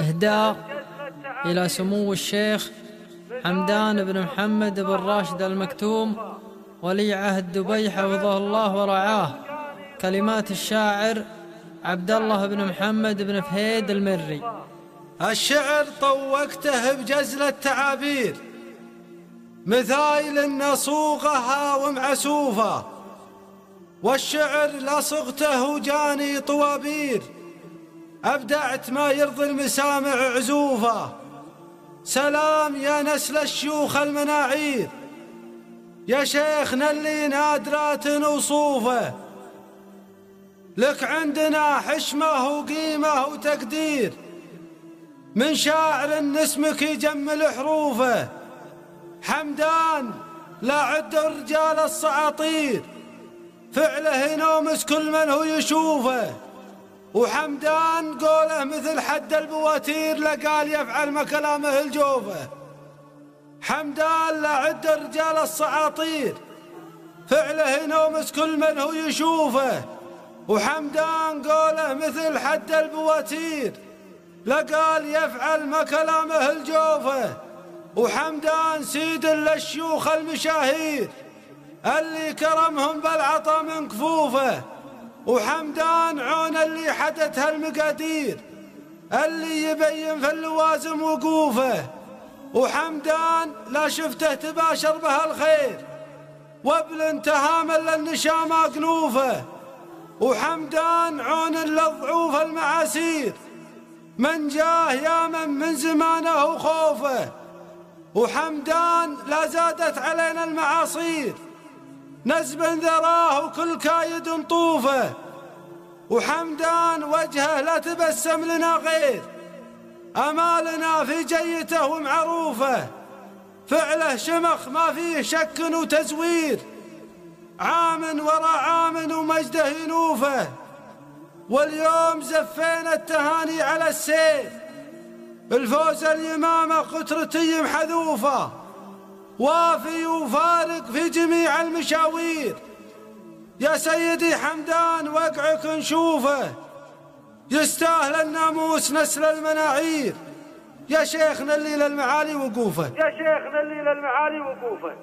إهداء إلى سمو الشيخ حمدان بن محمد بن راشد المكتوم ولي عهد دبي حفظه الله ورعاه كلمات الشاعر عبد الله بن محمد بن فهيد المري. الشعر طوقته بجزل التعابير مثايل نصوغها ومعسوفة والشعر لصغته جاني طوابير. أبدعت ما يرضي المسامع عزوفة. سلام يا نسل الشيوخ المناعير. يا شيخنا اللي نادرات وصوفه لك عندنا حشمة وقيمة وتقدير. من شاعر نسمك يجمل حروفه حمدان لا عد رجال السعاطير فعله ينومس كل من هو يشوفه. وحمدان قوله مثل حد البواتير لقال يفعل ما كلامه الجوفة. حمدان لا عد رجال السعاطير فعله ينومس كل من هو يشوفه. وحمدان قوله مثل حد البواتير لقال يفعل ما كلامه الجوفة. وحمدان سيد للشيوخ المشاهير. اللي كرمهم بالعطا من كفوفه. وحمدان عون اللي حدتها المقادير اللي يبين في اللوازم وقوفه. وحمدان لا شفته تباشر به الخير وابل انتهام للنشامة قنوفه وحمدان عون للضعوف المعاسير من جاه يا من من زمانه خوفه. وحمدان لا زادت علينا المعاصير. نزب ذراه وكل كايد طوفه وحمدان وجهه لا تبسم لنا غير. أمالنا في جيته ومعروفه فعله شمخ ما فيه شك وتزوير. عام ورا عام ومجده ينوفه. واليوم زفينا التهاني على السيف. الفوز اليمامة قطرتي محذوفة. وافي وفارق في جميع المشاوير. يا سيدي حمدان وقعك نشوفه. يستاهل الناموس نسل المناعير. يا شيخنا اللي للمعالي وقوفه. يا شيخنا اللي للمعالي وقوفه.